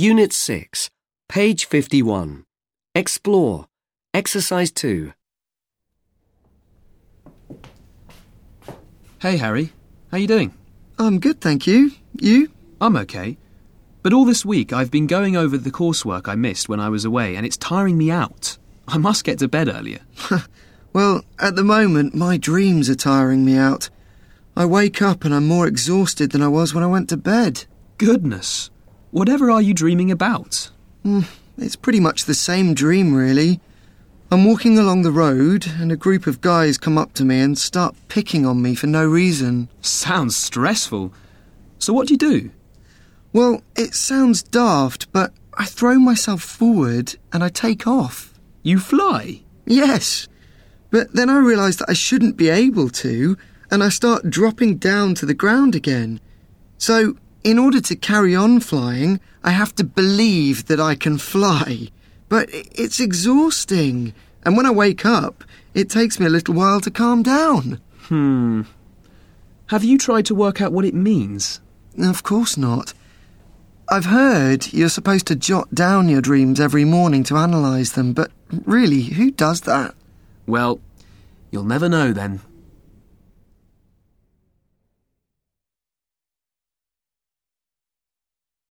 Unit 6, page 51. Explore. Exercise 2. Hey Harry, how are you doing? I'm good, thank you. You? I'm okay. But all this week I've been going over the coursework I missed when I was away and it's tiring me out. I must get to bed earlier. Well, at the moment, my dreams are tiring me out. I wake up and I'm more exhausted than I was when I went to bed. Goodness. Whatever are you dreaming about? Mm, it's pretty much the same dream, really. I'm walking along the road and a group of guys come up to me and start picking on me for no reason. Sounds stressful. So what do you do? Well, it sounds daft, but I throw myself forward and I take off. You fly? Yes. But then I realise that I shouldn't be able to, and I start dropping down to the ground again. So, in order to carry on flying, I have to believe that I can fly. But it's exhausting. And when I wake up, it takes me a little while to calm down. Hmm. Have you tried to work out what it means? Of course not. I've heard you're supposed to jot down your dreams every morning to analyse them, but really, who does that? Well, you'll never know then.